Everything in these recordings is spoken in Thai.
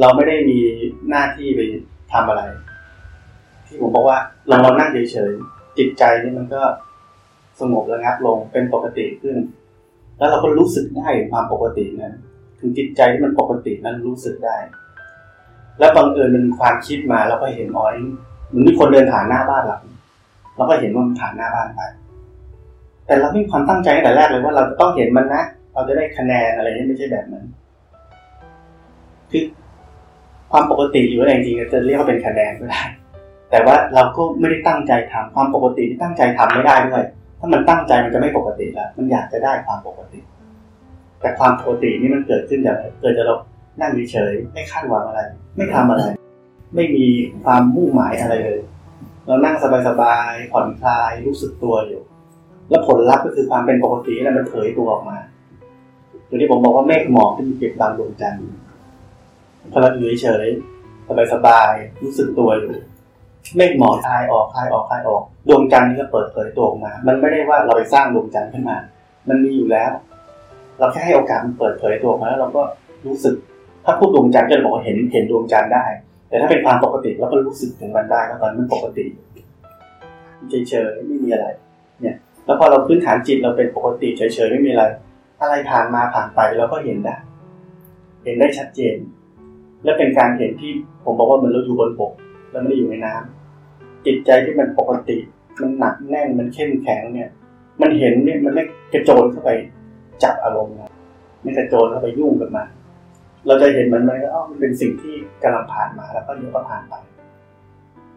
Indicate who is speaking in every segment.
Speaker 1: เราไม่ได้มีหน้าที่ไปทำอะไร ที่ผมบอกว่าเราเรานั่งเฉยๆจิตใจนี่มันก็สงบระงับลงเป็นปกติขึ้น แล้วเราก็รู้สึกได้ความปกตินั้นถึงจิตใจที่มันปกตินั้นรู้สึกได้ แล้วบังเอิญมันความคิดมาแล้วก็เห็นอ้อยมันมีคนเดินผ่านหน้าบ้านเราเราก็เห็นว่ามันผ่านหน้าบ้านไปแต่เราไม่มีความตั้งใจตั้งแต่แรกเลยว่าเราจะต้องเห็นมันนะ เราจะได้คะแนนอะไรนี่ไม่ใช่แบบนั้นคือ ความปกติอยู่แล้วจริงๆจะเรียกว่าเป็นคะแนนก็ได้ แต่ว่าเราก็ไม่ได้ตั้งใจทำความปกติที่ตั้งใจทำไม่ได้ด้วย ถ้ามันตั้งใจมันจะไม่ปกติแล้วมันอยากจะได้ความปกติ แต่ความปกตินี่มันเกิดขึ้นจากเกิดจากเรานั่งเฉยไม่คาดหวังอะไร ไม่ทำอะไร ไม่มีความมุ่งหมายอะไรเลย เรานั่งสบายๆผ่อนคลายรู้สึกตัวอยู่ แล้วผลลัพธ์ก็คือความเป็นปกตินั่นมันเผยตัวออกมาอย่างที่ผมบอกว่าเมฆหมอกที่มีเก็บบังดวงจันทร์ พอเราอยู่เฉยๆสบายรู้สึกตัวอยู่เมฆหมอกคลายออกคลายออกคลายออก ดวงจันทร์นี่ก็เปิดเผยตัวออกมา มันไม่ได้ว่าเราไปสร้างดวงจันทร์ขึ้นมา มันมีอยู่แล้ว เราแค่ให้โอกาสมันเปิดเผยตัวออกมาแล้วเราก็รู้สึก ถ้าพูดดวงจันทร์ก็จะบอกว่าเห็นเห็นดวงจันทร์ได้ แต่ถ้าเป็นความปกติเราก็รู้สึกถึงมันได้ว่าตอนนั้นมันปกติเฉยๆไม่มีอะไร เนี่ย แล้วพอเราพื้นฐานจิตเราเป็นปกติเฉยๆไม่มีอะไร อะไรผ่านมาผ่านไปเราก็เห็นได้ เห็นได้ชัดเจน และเป็นการเห็นที่ผมบอกว่าเหมือนเราอยู่บนบกแล้วไม่ได้อยู่ในน้ำจิตใจที่มันปกติ มันหนักแน่นมันเข้มแข็งเนี่ย มันเห็นเนี่ยมันไม่กระโจนเข้าไปจับอารมณ์นะไม่กระโจนเข้าไปยุ่งกับมันเราจะเห็นมันมันก็อ๋อมันเป็นสิ่งที่กำลังผ่านมาแล้วก็เดี๋ยวก็ผ่านไป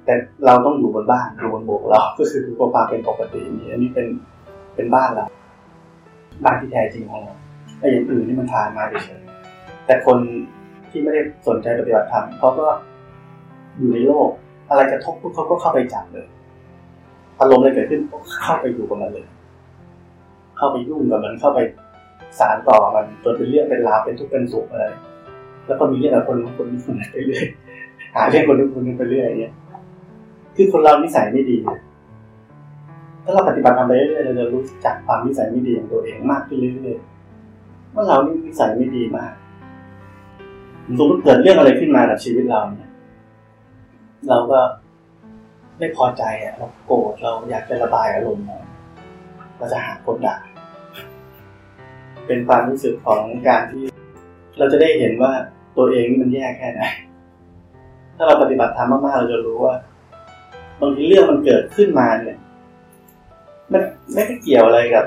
Speaker 1: แต่เราต้องอยู่บนบ้านอยู่บนบกเราก็คือความเป็นปกตินี่อันนี้เป็นเป็นบ้านเราบ้านที่แท้จริงของเราไอ้อย่างอื่นนี่มันผ่านมาเฉยแต่คน ที่ไม่ได้สนใจปฏิบัติธรรมเขาก็อยู่ในโลก อะไรกระทบปุ๊บเขาก็เข้าไปจับเลยอารมณ์อะไรเกิดขึ้นก็เข้าไปอยู่กับมันเลย เข้าไปยุ่งกับมันเข้าไปสารต่อมันจนเป็นเรื่องเป็นราวเป็นทุกข์เป็นสุขอะไรแล้วก็มีเรื่องกับคนนู้นคนนี้คนนั้นไปเรื่อยหาเรื่องคนนู้นคนนี้ไปเรื่อยอย่างเงี้ยคือคนเรานิสัยไม่ดีถ้าเราปฏิบัติทำไปเรื่อยเราจะรู้จักความนิสัยไม่ดีของตัวเองมากขึ้นเรื่อยๆว่าเรานี่นิสัยไม่ดีมาก สมมติเกิดเรื่องอะไรขึ้นมากับชีวิตเราเนี่ยเราก็ไม่พอใจอะเราโกรธเราอยากจะระบายอารมณ์เราจะหาคนด่าเป็นความรู้สึกของการที่ เราจะได้เห็นว่าตัวเองนี่มันแย่แค่ไหนถ้าเราปฏิบัติธรรมมากๆเราจะรู้ว่าบางทีเรื่องมันเกิดขึ้นมาเนี่ยมันไม่ได้เกี่ยวอะไรกับ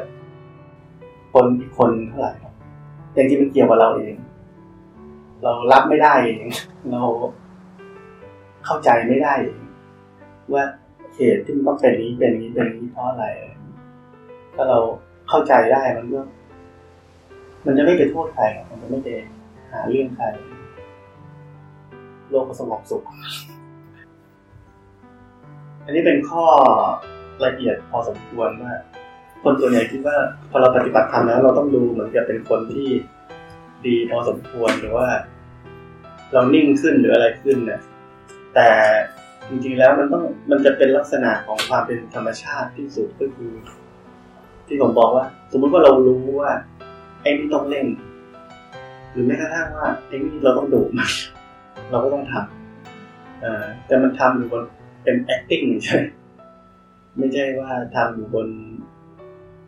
Speaker 1: คนอีกคนเท่าไหร่แต่จริงมันเกี่ยวกับเราเอง เรารับไม่ได้เองเราเข้าใจไม่ได้เองว่าเหตุที่มันต้องเป็นนี้เป็นนี้เป็นนี้เพราะอะไร ถ้าเราเข้าใจได้มันก็มันจะไม่ไปโทษใครมันจะไม่ไปหาเรื่องใคร โลกก็สงบสุข อันนี้เป็นข้อละเอียดพอสมควรว่าคนตัวใหญ่คิดว่าพอเราปฏิบัติธรรมแล้ว เราต้องดูเหมือนกับเป็นคนที่ดีพอสมควรหรือว่า เรานิ่งขึ้นหรืออะไรขึ้นเนี่ยแต่จริงๆแล้วมันต้องมันจะเป็นลักษณะของความเป็นธรรมชาติที่สุดก็คือ ที่ผมบอกว่า สมมติว่าเรารู้ว่าไอ้นี่ต้องเล่นหรือแม้กระทั่งว่าไอ้นี่เราต้องดูมันเราก็ต้องทำแต่มันทำอยู่บนเป็น acting ใช่ไม่ใช่ว่าทำอยู่บน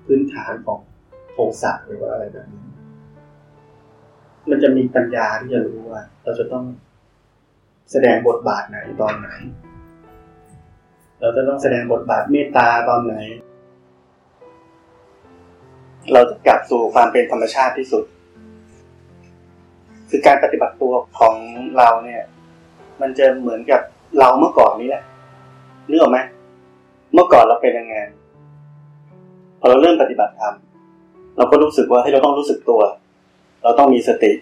Speaker 1: พื้นฐานของโทสะหรือว่าอะไรแบบนี้ มันจะมีปัญญาที่จะรู้ว่า เราจะต้องแสดงบทบาทไหนตอนไหน เราจะต้องแสดงบทบาทเมตตาตอนไหน เราจะกลับสู่ความเป็นธรรมชาติที่สุด คือการปฏิบัติตัวของเราเนี่ย มันจะเหมือนกับเราเมื่อก่อนนี้แหละนึกออกไหมเมื่อก่อนเราเป็นยังไงพอเราเริ่มปฏิบัติธรรมเราก็รู้สึกว่าให้เราต้องรู้สึกตัว เราต้องมีสติ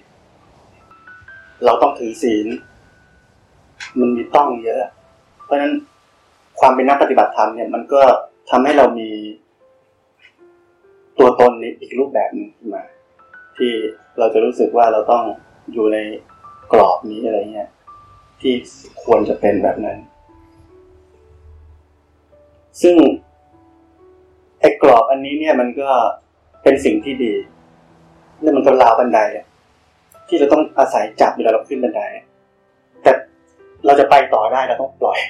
Speaker 1: เราต้องถือศีล มันมีต้องเยอะ เพราะฉะนั้นความเป็นนักปฏิบัติธรรมเนี่ย มันก็ทำให้เรามีตัวตนนี้อีกรูปแบบหนึ่งขึ้นมา ที่เราจะรู้สึกว่าเราต้องอยู่ในกรอบนี้อะไรเงี้ยที่ควรจะเป็นแบบนั้น ซึ่งไอ้กรอบอันนี้เนี่ยมันก็เป็นสิ่งที่ดี นี่มันก็ราวบันไดที่เราต้องอาศัยจับเวลาเราขึ้นบันได แต่เราจะไปต่อได้เราต้องปล่อย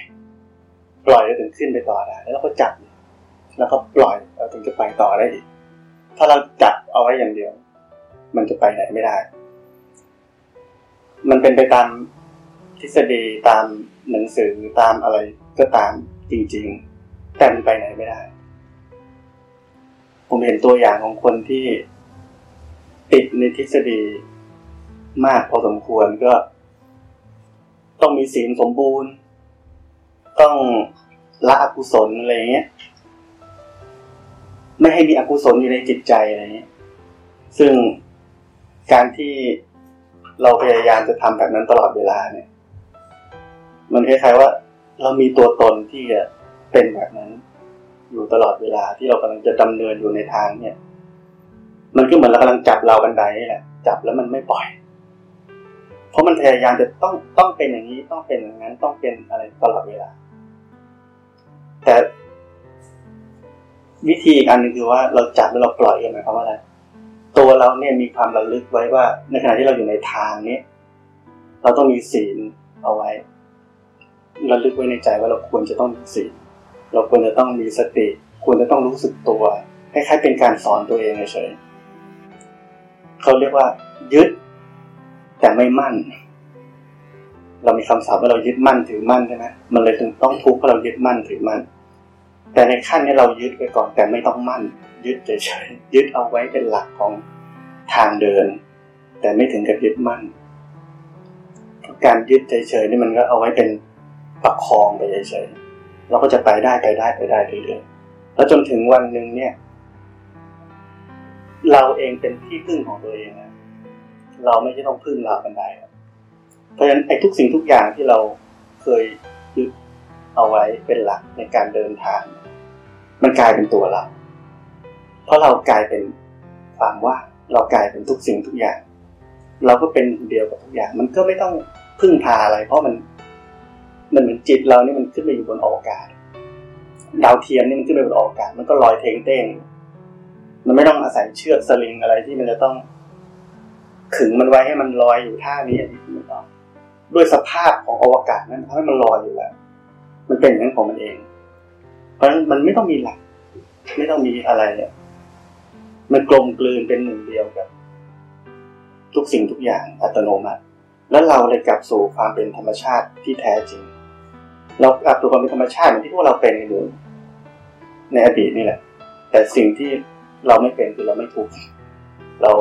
Speaker 1: ปล่อยแล้วถึงขึ้นไปต่อได้ แล้วเราก็จับ แล้วก็ปล่อยเราถึงจะไปต่อได้อีก ถ้าเราจับเอาไว้อย่างเดียว มันจะไปไหนไม่ได้ มันเป็นไปตามทฤษฎีตามหนังสือตามอะไรก็ตามจริง ๆ แต่มันไปไหนไม่ได้ ผมเห็นตัวอย่างของคนที่ ติดในทฤษฎีมากพอสมควรก็ ต้องมีศีลสมบูรณ์ ต้องละอกุศลอะไรเงี้ย ไม่ให้มีอกุศลอยู่ในจิตใจอะไรเงี้ย ซึ่งการที่เราพยายามจะทำแบบนั้นตลอดเวลาเนี่ย มันคล้ายๆว่า เรามีตัวตนที่จะเป็นแบบนั้น อยู่ตลอดเวลาที่เรากำลังจะดำเนินอยู่ในทางเนี่ย มันก็เหมือนเรากำลังจับเราบันไดนี่แหละจับแล้วมันไม่ปล่อย เพราะมันพยายามจะต้องต้องเป็นอย่างนี้ต้องเป็นอย่างนั้นต้องเป็นอะไรตลอดเวลา แต่วิธีอีกอันนึงคือว่าเราจับแล้วเราปล่อยกันหมายความว่าอะไรตัวเราเนี่ยมีความระลึกไว้ว่า ในขณะที่เราอยู่ในทางนี้เราต้องมีศีลเอาไว้ระลึกไว้ในใจว่าเราควรจะต้องมีศีลเราควรจะต้องมีสติ ควรจะต้องรู้สึกตัวคล้ายๆเป็นการสอนตัวเองเฉย เขาเรียกว่า ยึด แต่ไม่มั่น เรามีคำศัพท์ว่าเรายึดมั่นถือมั่นใช่ไหมมันเลยถึงต้องทุกข์เพราะเรายึดมั่นถือมั่น แต่ในขั้นนี้เรายึดไปก่อนแต่ไม่ต้องมั่น ยึดเฉยๆยึดเอาไว้เป็นหลักของทางเดิน แต่ไม่ถึงกับยึดมั่น การยึดเฉยๆนี่มันก็เอาไว้เป็นประคองไปเฉยๆเราก็จะไปได้ไปได้ไปได้เรื่อยๆแล้วจนถึงวันหนึ่งเนี่ย เราเองเป็นที่พึ่งของตัวเองนะเราไม่ใช่ต้องพึ่งเราบันไดเพราะฉะนั้นไอ้ทุกสิ่งทุกอย่างที่เราเคยยึดเอาไว้เป็นหลักในการเดินทาง มันกลายเป็นตัวเรา เพราะเรากลายเป็นความว่าเรากลายเป็นทุกสิ่งทุกอย่าง เราก็เป็นเดียวกับทุกอย่าง มันก็ไม่ต้องพึ่งพาอะไร เพราะมันมันเหมือนจิตเรานี่มันขึ้นไปอยู่บนอวกาศ ดาวเทียมนี่มันขึ้นไปบนอวกาศ มันก็ลอยเทงเต้ง มันไม่ต้องอาศัยเชือกสลิงอะไรที่มันจะต้องขึงมันไว้ให้มันลอยอยู่ท่านี้อันนี้ไม่ต้องด้วยสภาพของอวกาศนั้นทำให้มันลอยอยู่แล้ว มันเป็นอย่างนั้นของมันเอง เพราะฉะนั้นมันไม่ต้องมีหลัก ไม่ต้องมีอะไรเนี่ยมันกลมกลืนเป็นหนึ่งเดียวกับ ทุกสิ่งทุกอย่างอัตโนมัติ แล้วเราเลยกลับสู่ความเป็นธรรมชาติที่แท้จริง เรากลับสู่ความเป็นธรรมชาติเหมือนที่พวกเราเป็นกันอยู่ในอดีตนี่แหละ แต่สิ่งที่ เราไม่เป็นคือเราไม่ถูกเรา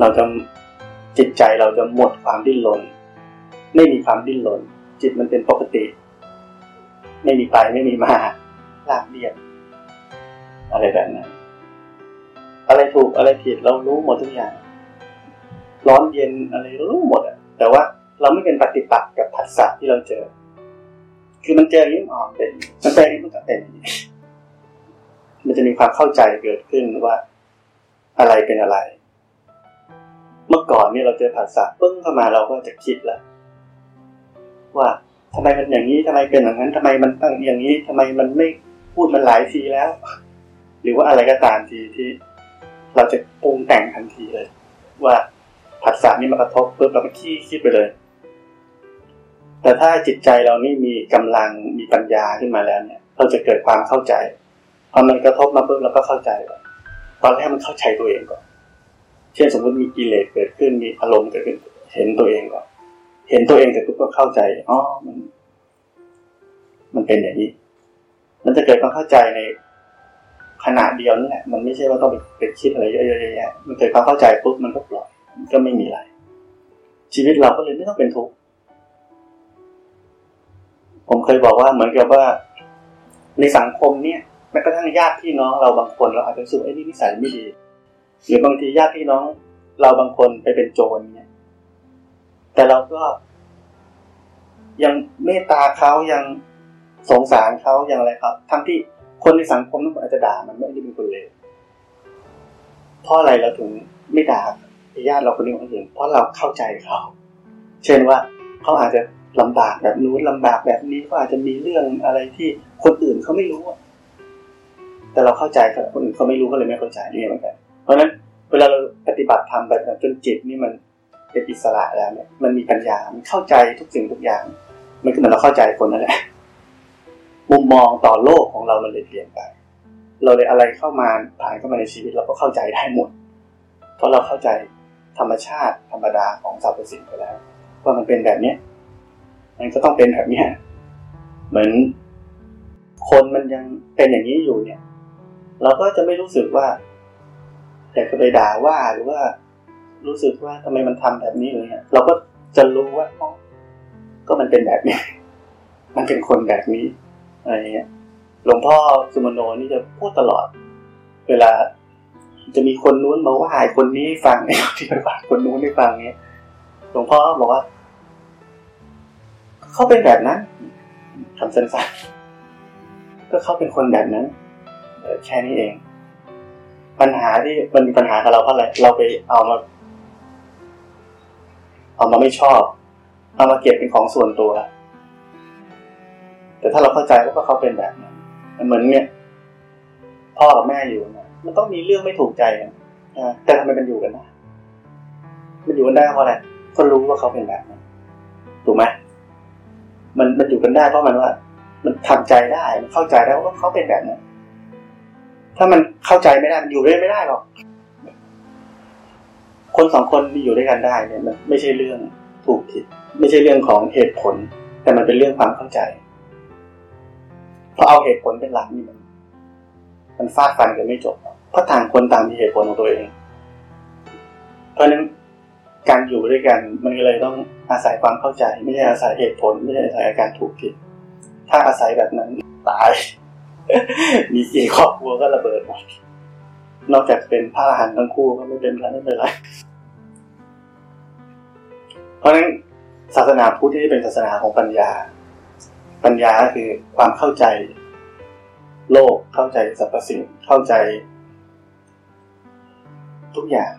Speaker 1: เราจะจิตใจเราจะหมดความดิ้นรนไม่มีความดิ้นรนจิตมันเป็นปกติ ไม่มีไปไม่มีมาลาบเรียบอะไรแบบนั้นอะไรถูกอะไรผิดเรารู้หมดทุกอย่าง ร้อนเย็นอะไรรู้หมดอะแต่ว่าเราไม่เป็นปฏิปักษ์กับผัสสะที่เราเจอ คือมันเจอยิ่งอ่อนเป็นมันเป็นมันก็เป็น มันจะมีความเข้าใจเกิดขึ้นว่าอะไรเป็นอะไร เมื่อก่อนนี่เราเจอผัสสะปึ้งเข้ามาเราก็จะคิดแล้วว่าทำไมมันอย่างนี้ทำไมเป็นอย่างนั้นทำไมมันตั้งอย่างนี้ทำไมมันไม่พูดมันหลายทีแล้ว หรือว่าอะไรก็ตามทีที่ เราจะปรุงแต่งทันทีเลย ว่าผัสสะนี่มากระทบปุ๊บเราก็คิดคิดไปเลย แต่ถ้าจิตใจเรานี่มีกำลังมีปัญญาขึ้นมาแล้วเนี่ย เราจะเกิดความเข้าใจ พอมันกระทบมาปุ๊บเราก็เข้าใจก่อนตอนแรกมันเข้าใจตัวเองก่อน เช่นสมมติมีกิเลสเกิดขึ้นมีอารมณ์เกิดขึ้น เห็นตัวเองก่อน เห็นตัวเองแต่ปุ๊บก็เข้าใจอ๋อมัน มันเป็นอย่างนี้ มันจะเกิดความเข้าใจในขณะเดียวนั่นแหละมันไม่ใช่ว่าต้องไปคิดอะไรเยอะๆแยะมันเกิดความเข้าใจปุ๊บมันก็ปล่อยมันก็ไม่มีอะไร ชีวิตเราก็เลยไม่ต้องเป็นทุกข์ผมเคยบอกว่าเหมือนกับว่า ในสังคมเนี่ย ม้กระทั่งญาติพี่น้องเราบางคนเราอาจจะรู้สึกไอ้นี่นิสัยไม่ดี หรือบางทีญาติพี่น้องเราบางคนไปเป็นโจรเนี่ย แต่เราก็ ยังเมตตาเขายังสงสารเขายังอะไรครับ ทั้งที่คนในสังคมนั้นอาจจะด่ามันไม่ได้เป็นคนเลวเพราะอะไรเราถึงไม่ด่าญาติเราคนนี้คนอื่นเพราะเราเข้าใจเขา เช่นว่าเขาอาจจะลำบากแบบนู้นลำบากแบบนี้ก็อาจจะมีเรื่องอะไรที่คนอื่นเขาไม่รู้ แต่เราเข้าใจคนอื่นเขาไม่รู้ก็เลยไม่เข้าใจนี่เหมือนกัน เพราะนั้นเวลาเราปฏิบัติทำแบบจนจิตนี่มันเป็นอิสระแล้วเนี่ยมันมีปัญญา มันเข้าใจทุกสิ่งทุกอย่าง มันก็เหมือนเราเข้าใจคนนั่นแหละมุมมองต่อโลกของเรามันเลยเปลี่ยนไป เราเลยอะไรเข้ามาผ่านเข้ามาในชีวิตเราก็เข้าใจได้หมด เพราะเราเข้าใจธรรมชาติธรรมดาของสรรพสิ่งไปแล้วว่ามันเป็นแบบเนี้ยมันก็ต้องเป็นแบบเนี้ยเหมือนคนมันยังเป็นอย่างนี้อยู่เนี่ย เราก็จะไม่รู้สึกว่าอยากจะไปด่าว่าหรือว่า รู้สึกว่าทำไมมันทำแบบนี้เลยเนี่ยเราก็จะรู้ว่าก็มันเป็นแบบนี้ มันเป็นคนแบบนี้อะไรเงี้ยหลวงพ่อสุมโนนี่จะพูดตลอด เวลา จะมีคนนู้นมาว่าคนนี้ฟังเนี่ยที่ไปว่าคนนู้นให้ฟังเนี้ยหลวงพ่อบอกว่าเขาเป็นแบบนั้นคำสั้นๆก็เขาเป็นคนแบบนั้น แค่นี้เอง ปัญหาที่มันมีปัญหากับเราเพราะอะไรเราไปเอามา เอามาไม่ชอบ เอามาเก็บเป็นของส่วนตัว แต่ถ้าเราเข้าใจว่าเขาเป็นแบบนั้นเหมือนเนี่ย พ่อกับแม่อยู่นะมันต้องมีเรื่องไม่ถูกใจกันแต่ทำไมมันอยู่กันได้มันอยู่กันได้เพราะอะไรก็รู้ว่าเขาเป็นแบบนั้นถูกไหมมันมันอยู่กันได้เพราะมันว่า มันทำใจได้ มันเข้าใจได้ว่าเขาเป็นแบบนั้น ถ้ามันเข้าใจไม่ได้มันอยู่ด้วยไม่ได้หรอก คนสองคนที่อยู่ด้วยกันได้เนี่ยมันไม่ใช่เรื่องถูกผิด ไม่ใช่เรื่องของเหตุผล แต่มันเป็นเรื่องความเข้าใจพอเอาเหตุผลเป็นหลักนี่มันมันฟาดฟันกันไม่จบ เพราะต่างคนต่างมีเหตุผลของตัวเอง เพราะนั้นการอยู่ด้วยกันมันก็เลยต้องอาศัยความเข้าใจ ไม่ใช่อาศัยเหตุผล ไม่ใช่อาศัยอาการถูกผิด ถ้าอาศัยแบบนั้นตาย มีกี่ครอบครัวก็ระเบิดหมดนอกจากเป็นพระอรหันต์ทั้งคู่ก็ไม่เป็นไรไม่เป็นไร เพราะฉะนั้นศาสนาพุทธที่เป็นศาสนาของปัญญา ปัญญาคือความเข้าใจ โลกเข้าใจสรรพสิ่งเข้าใจ ทุกอย่าง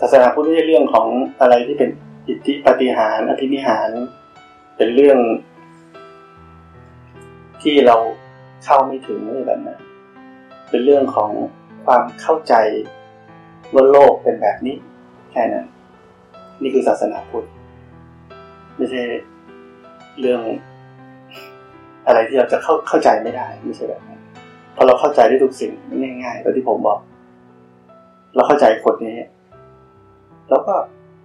Speaker 1: ศาสนาพุทธไม่ใช่เรื่องของอะไรที่เป็นอิทธิปฏิหารอภินิหาร เป็นเรื่อง ที่เราเข้าไม่ถึงอะไรแบบนั้นเป็นเรื่องของความเข้าใจว่าโลกเป็นแบบนี้ แค่นั้น นี่คือศาสนาพุทธไม่ใช่เรื่อง อะไรที่เราจะเข้าเข้าใจไม่ได้ไม่ใช่แบบนั้นพอเราเข้าใจได้ทุกสิ่งง่ายๆแบบที่ผมบอก เราเข้าใจคนนี้แล้วก็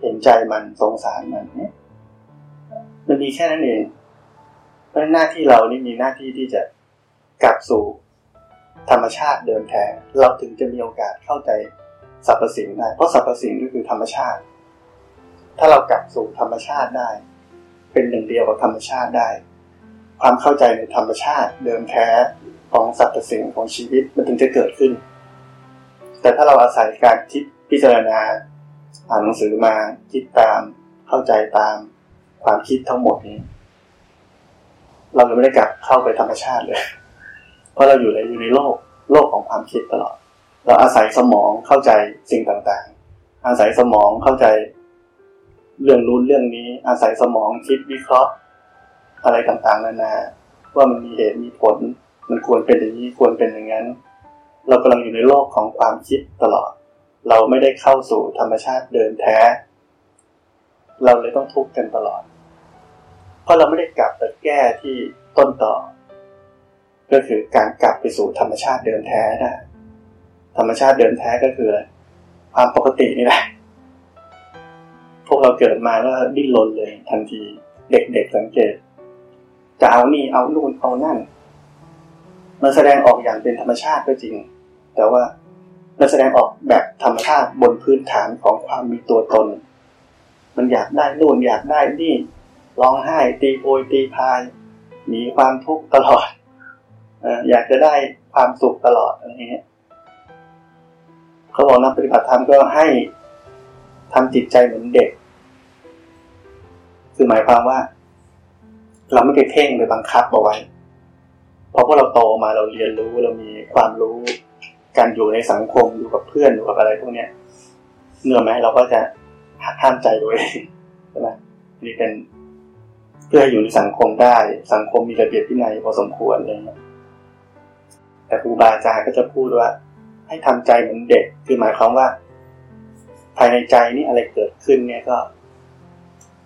Speaker 1: เห็นใจมันสงสารมันเนี่ยมันมีแค่นั้นเอง เพราะหน้าที่เรานี่มีหน้าที่ที่จะกลับสู่ธรรมชาติเดิมแท้ เราถึงจะมีโอกาสเข้าใจสรรพสิ่งได้ เพราะสรรพสิ่งก็คือธรรมชาติ ถ้าเรากลับสู่ธรรมชาติได้ เป็นหนึ่งเดียวกับธรรมชาติได้ ความเข้าใจในธรรมชาติเดิมแท้ของสรรพสิ่งของชีวิตมันถึงจะเกิดขึ้น แต่ถ้าเราอาศัยการคิดพิจารณา อ่านหนังสือมาคิดตาม เข้าใจตาม ความคิดทั้งหมดนี้ เราไม่ได้กลับเข้าไปธรรมชาติเลย เพราะเราอยู่ในอยู่ในโลกโลกของความคิดตลอด เราอาศัยสมองเข้าใจสิ่งต่างๆ อาศัยสมองเข้าใจ เรื่องนู้นเรื่องนี้ อาศัยสมองคิดวิเคราะห์ อะไรต่างๆนานา ว่ามันมีเหตุมีผล มันควรเป็นอย่างนี้ควรเป็นอย่างนั้น เรากำลังอยู่ในโลกของความคิดตลอด เราไม่ได้เข้าสู่ธรรมชาติเดินแท้ เราเลยต้องทุกข์กันตลอด ราะเราไม่ได้กลับไปแก้ที่ต้นต่อ ก็คือการกลับไปสู่ธรรมชาติเดิมแท้ได้ธรรมชาติเดิมแท้ก็คืออะไรความปกตินี่แหละพวกเราเกิดมาก็ดิ้นรนเลยทันที เด็กๆสังเกต จะเอานี่เอานู่นเอานั่นมันแสดงออกอย่างเป็นธรรมชาติก็จริง แต่ว่ามันแสดงออกแบบธรรมชาติบนพื้นฐานของความมีตัวตน มันอยากได้นู่นอยากได้นี่ ร้องไห้ตีโพยตีพายหนีความทุกข์ตลอดอยากจะได้ความสุขตลอดอะไรเงี้ยเขาบอกนักปฏิบัติธรรมก็ให้ทำจิตใจเหมือนเด็ก คือหมายความว่า เราไม่ไปเพ่งไปบังคับเอาไว้เพราะพวกเราโตมาเราเรียนรู้เรามีความรู้การอยู่ในสังคมอยู่กับเพื่อนอยู่กับอะไรพวกเนี้ยเนื่อไหมเราก็จะห้ามใจตัวเองใช่ไหมนี่เป็น เพื่อให้อยู่ในสังคมได้ สังคมมีระเบียบที่ไหนพอสมควรเงี้ยแต่ครูบาอาจารย์ก็จะพูดว่า ให้ทำใจเหมือนเด็ก คือหมายความว่า ภายในใจนี่อะไรเกิดขึ้นเนี่ยก็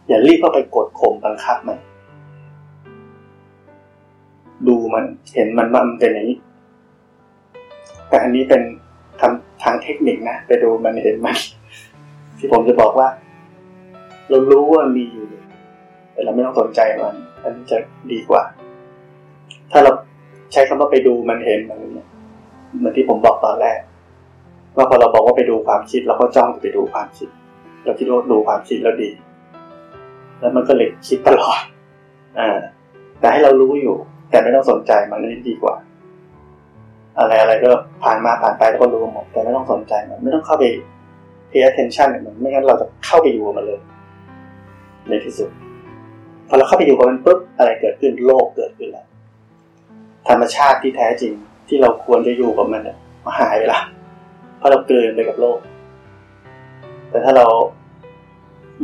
Speaker 1: อย่ารีบเข้าไปกดข่มบังคับมันดูมันเห็นมันว่ามันเป็นอย่างนี้ แต่อันนี้เป็นทำทางเทคนิคนะไปดูมันเห็นมัน ที่ผมจะบอกว่า เรารู้ว่ามีอยู่ แต่เราไม่ต้องสนใจมันอันนี้จะดีกว่า ถ้าเราใช้คำว่าไปดูมันเห็นมันเนี่ยเหมือนที่ผมบอกตอนแรก ว่าพอเราบอกว่าไปดูความคิดเราก็จ้องไปดูความคิด เราคิดว่าดูความคิดแล้วดี แล้วมันก็เลยคิดตลอดอ่าแต่ให้เรารู้อยู่ แต่ไม่ต้องสนใจมันนี่ดีกว่า อะไรอะไรก็ผ่านมาผ่านไปแล้วก็รู้หมดแต่ไม่ต้องสนใจมันไม่ต้องเข้าไป pay attention มันไม่งั้นเราจะเข้าไปอยู่มันเลย ในที่สุด พอเราเข้าไปอยู่กับมันปุ๊บอะไรเกิดขึ้นโลกเกิดขึ้นแล้วธรรมชาติที่แท้จริงที่เราควรจะอยู่กับมันเนี่ยมาหายไปละเพราะเราเกินไปกับโลก แต่ถ้าเรา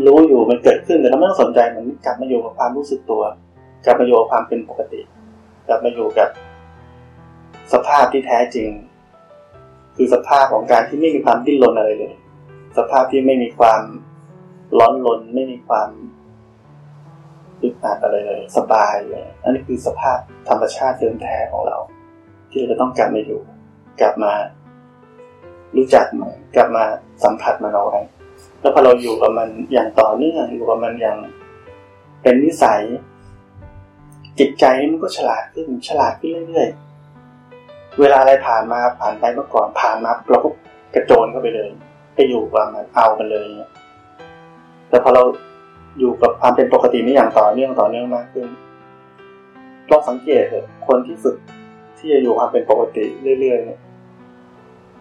Speaker 1: รู้อยู่มันเกิดขึ้นแต่เราไม่ต้องสนใจมันกลับมาอยู่กับความรู้สึกตัว กลับมาอยู่กับความเป็นปกติ กลับมาอยู่กับ สภาพที่แท้จริง คือสภาพของการที่ไม่มีความดิ้นรนอะไรเลย สภาพที่ไม่มีความร้อนรนไม่มีความ อึดอัดอะไรเลยสบายเลยอันนี้คือสภาพธรรมชาติเดิมแท้ของเรา ที่เราจะต้องกลับมาอยู่ กลับมา รู้จักมันกลับมาสัมผัสมันเอาไว้แล้วพอเราอยู่กับมันอย่างต่อเนื่องอยู่กับมันอย่างเป็นนิสัย จิตใจมันก็ฉลาดขึ้นฉลาดขึ้นเรื่อยๆเวลาอะไรผ่านมาผ่านไปเมื่อก่อนผ่านมาเราก็กระโจนเข้าไปเลย ไปอยู่กับมันเอามันเลยแต่พอเรา อยู่กับความเป็นปกตินี้อย่างต่อเนื่องต่อเนื่องมากขึ้นลองสังเกตเถอะคนที่ฝึกที่จะอยู่ความเป็นปกติเรื่อยๆเนี่ย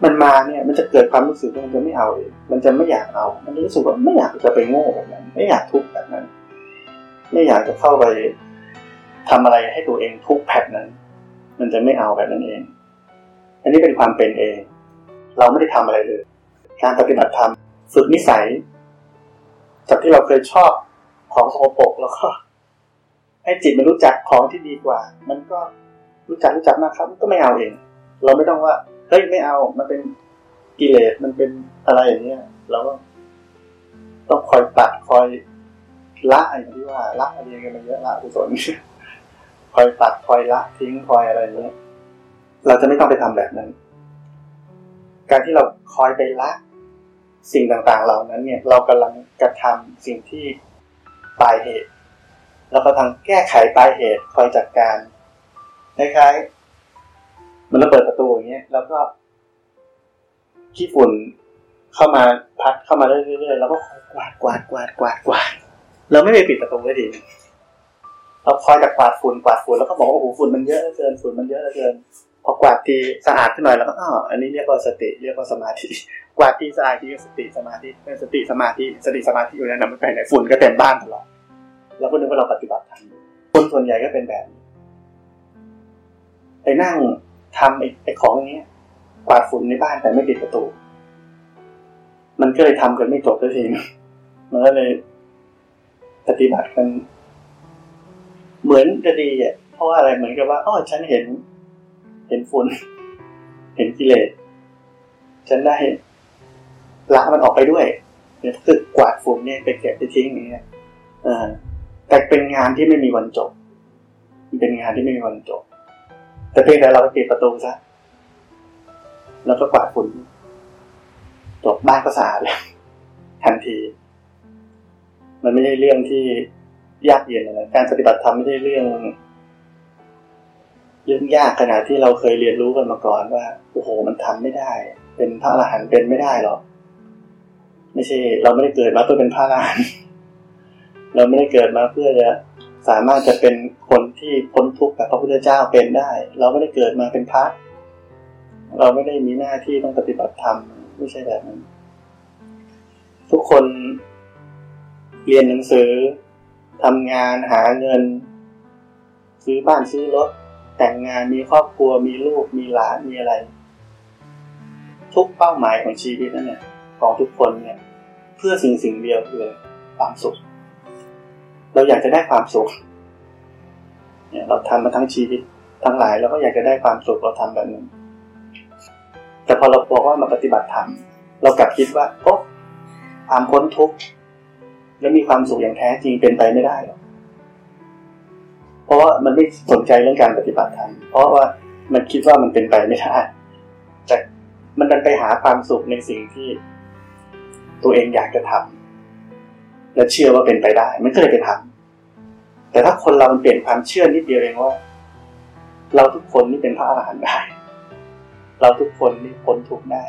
Speaker 1: มันมาเนี่ยมันจะเกิดความรู้สึกว่ามันจะไม่เอาเลยมันจะไม่อยากเอา มันจะรู้สึกว่าไม่อยากจะไปโง่แบบนั้น ไม่อยากทุกข์แบบนั้น ไม่อยากจะเข้าไปทำอะไรให้ตัวเองทุกข์แพทนั้น มันจะไม่เอาแบบนั้นเอง อันนี้เป็นความเป็นเอง เราไม่ได้ทำอะไรเลย การปฏิบัติธรรมฝึกนิสัย จากที่เราเคยชอบของสกปรกแล้วก็ให้จิตมันรู้จักของที่ดีกว่า มันก็รู้จักรู้จักมากครับก็ไม่เอาเอง เราไม่ต้องว่าเฮ้ยไม่เอา มันเป็นกิเลสมันเป็นอะไรอย่างเนี้ยเราก็ต้องคอยตัดคอยละอย่างที่ว่าละอะไรกันมาเยอะละกุศลคอยตัดคอยละทิ้งคอยอะไรอย่างนี้ยเราจะไม่ต้องไปทำแบบนั้น การที่เราคอยไปละ สิ่งต่างๆ เหล่านั้นเนี่ยเรากำลังกระทำสิ่งที่ปลายเหตุเราก็ทางแก้ไขปลายเหตุคอยจัดการคล้ายๆมันระเปิดประตูอย่างเงี้ยแล้วก็ขี้ฝุ่นเข้ามาพัดเข้ามาเรื่อยๆแล้วก็กวาดกวาดกวาดกวาดกวาดเราไม่ไปปิดประตูไว้ดีเราคอยจะกวาดฝุ่นกวาดฝุ่นแล้วก็บอกว่าโอ้โหฝุ่นมันเยอะเหลือเกินฝุ่นมันเยอะเหลือเกิน พอกวาดทีสะอาดขึ้นหน่อยแล้วก็อ๋ออันนี้เรียกว่าสติเรียกว่าสมาธิกวาดทีสะอาดทีก็สติสมาธิเป็นสติสมาธิสติสมาธิอยู่ในนั้นมันไปไหนฝุ่นก็เต็มบ้านตลอดเราก็นึกว่าเราปฏิบัติธรรมคนส่วนใหญ่ก็เป็นแบบไปนั่งทำไอ้ของนี้กวาดฝุ่นในบ้านแต่ไม่ปิดประตู มันก็เลยทำกันไม่จบสักทีมันก็เลยปฏิบัติกัน เหมือนจะดีอะเพราะว่าอะไรเหมือนกับว่าอ๋อฉันเห็น เห็นฝุ่น เห็นกิเลส ฉันได้ละมันออกไปด้วยเนี่ยคือกวาดฝุ่นเนี่ยไปเก็บไปทิ้งอย่างเงี้ยอ่าแต่เป็นงานที่ไม่มีวันจบ มันเป็นงานที่ไม่มีวันจบ แต่เพียงแต่เราไปปิดประตูซะ แล้วก็กวาดฝุ่นจบบ้านก็สะอาดเลยทันที มันไม่ใช่เรื่องที่ยากเย็นอะไร การปฏิบัติธรรมไม่ใช่เรื่อง เรื่องยากขนาดที่เราเคยเรียนรู้กันมาก่อนว่าโอ้โหมันทำไม่ได้ เป็นพระอรหันต์เป็นไม่ได้หรอกไม่ใช่ เราไม่ได้เกิดมาเพื่อเป็นพระอรหันต์เราไม่ได้เกิดมาเพื่อจะสามารถจะเป็นคนที่พ้นทุกข์แบบพระพุทธเจ้าเป็นได้ เราไม่ได้เกิดมาเป็นพระ เราไม่ได้มีหน้าที่ต้องปฏิบัติธรรมไม่ใช่แบบนั้น ทุกคนเรียนหนังสือทำงานหาเงิน ซื้อบ้านซื้อรถ แต่งงานมีครอบครัวมีลูกมีหลานมีอะไร ทุกเป้าหมายของชีวิตนั่นเนี่ยของทุกคนเนี่ย เพื่อสิ่งสิ่งเดียวคือความสุข เราอยากจะได้ความสุขเนี่ยเราทำมาทั้งชีวิตทั้งหลายเราก็อยากจะได้ความสุขเราทำแบบนั้นแต่พอเราบอกว่ามาปฏิบัติธรรมเรากลับคิดว่าโอ้ความพ้นทุกข์และมีความสุขอย่างแท้จริงเป็นไปไม่ได้หรอก เพราะว่ามันไม่สนใจเรื่องการปฏิบัติธรรมเพราะว่ามันคิดว่ามันเป็นไปไม่ได้แต่มันดันไปหาความสุขในสิ่งที่ตัวเองอยากจะทำและเชื่อว่าเป็นไปได้ มันก็เลยไปทำแต่ถ้าคนเรามันเปลี่ยนความเชื่อนิดเดียวเองว่า เราทุกคนนี่เป็นพระอรหันต์ได้ เราทุกคนนี่พ้นทุกข์ได้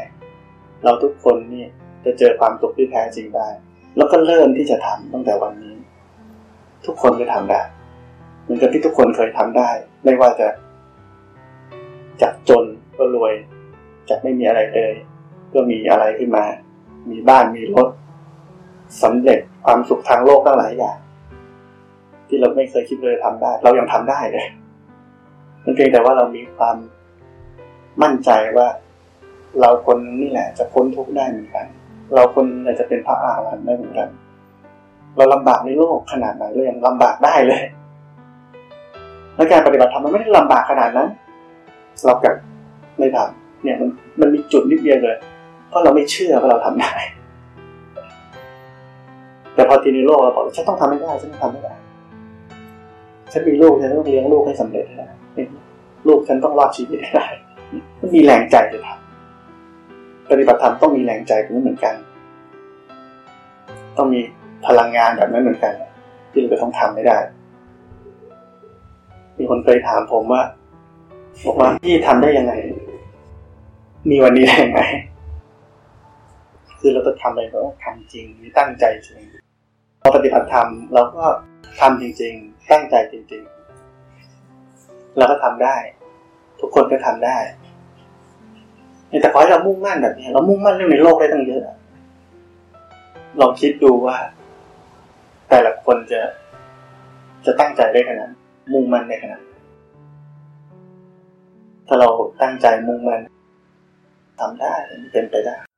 Speaker 1: เราทุกคนนี่จะเจอความสุขที่แท้จริงได้ แล้วก็เริ่มที่จะทำตั้งแต่วันนี้ ทุกคนก็ทำได้ มือนกับที่ทุกคนเคยทำได้ ไม่ว่าจะ จากจนก็รวย จากไม่มีอะไรเลย ก็มีอะไรขึ้นมา มีบ้านมีรถสำเร็จความสุขทางโลกตั้งหลายอย่าง ที่เราไม่เคยคิดเลยทำได้ เรายังทำได้เลยมันเพียงแต่ว่าเรามีความมั่นใจว่า เราคนนี่แหละ จะพ้นทุกข์ได้เหมือนกัน เราคนอาจจะเป็นพระอาหารหันต์ได้เหมือนกัน เราลำบากในโลกขนาดไหนเรายังลำบากได้เลย แล้วการปฏิบัติธรรมมันไม่ได้ลำบากขนาดนั้นเรากับไม่ทำเนี่ยมันมันมีจุดนิดเดียวเลย เพราะเราไม่เชื่อว่าเราทำได้ แต่พอทีในโลกเราบอกฉันต้องทำไม่ได้ฉันต้องทำไม่ได้ฉันมีลูกฉันต้องเลี้ยงลูกให้สำเร็จได้ลูกฉันต้องรอดชีวิตได้มันมีแรงใจจะทำปฏิบัติธรรมต้องมีแรงใจแบบนี้เหมือนกัน ต้องมีพลังงานแบบนั้นเหมือนกัน ที่เราจะต้องทำไม่ได้ มีคนเคยถามผมว่า บอกว่าพี่ทำได้ยังไง มีวันนี้ได้ยังไง คือเราจะทำอะไรเราต้องทำจริงมีตั้งใจจริงพอปฏิบัติธรรมเราก็ทำจริง ๆ ตั้งใจจริง ๆ เราก็ทำได้ ทุกคนก็ทำได้แต่ขอให้เรามุ่งมั่นแบบนี้เรามุ่งมั่นเรื่องในโลกได้ตั้งเยอะลองคิดดูว่า แต่ละคนจะจะตั้งใจได้ขนาด มุ่งมั่นในขนาดถ้าเราตั้งใจมุ่งมั่นทำได้เป็นไปได้